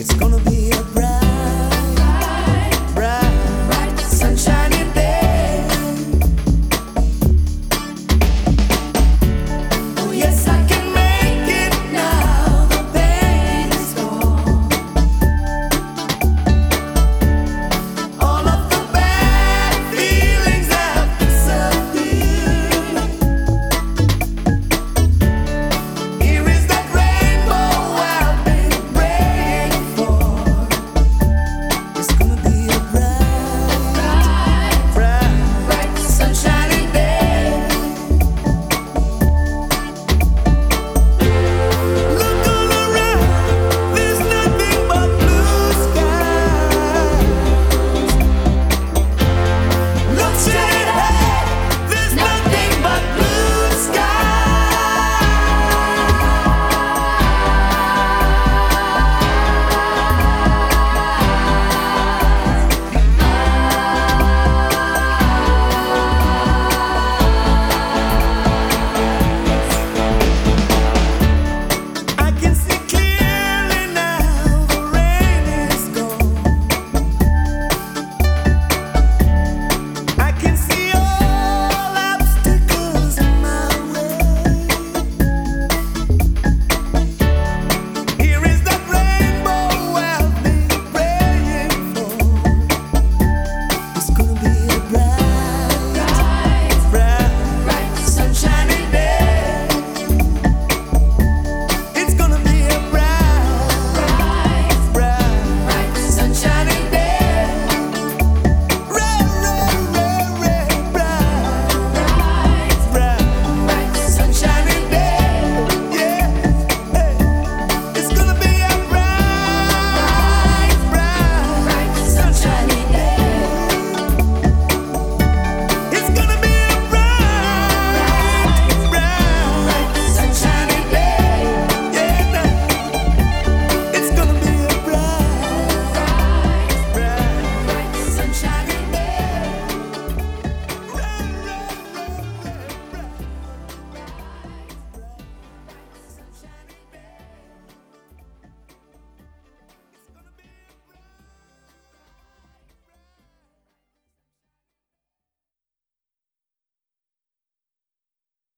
It's gonna be a bright, bright, bright sunshine.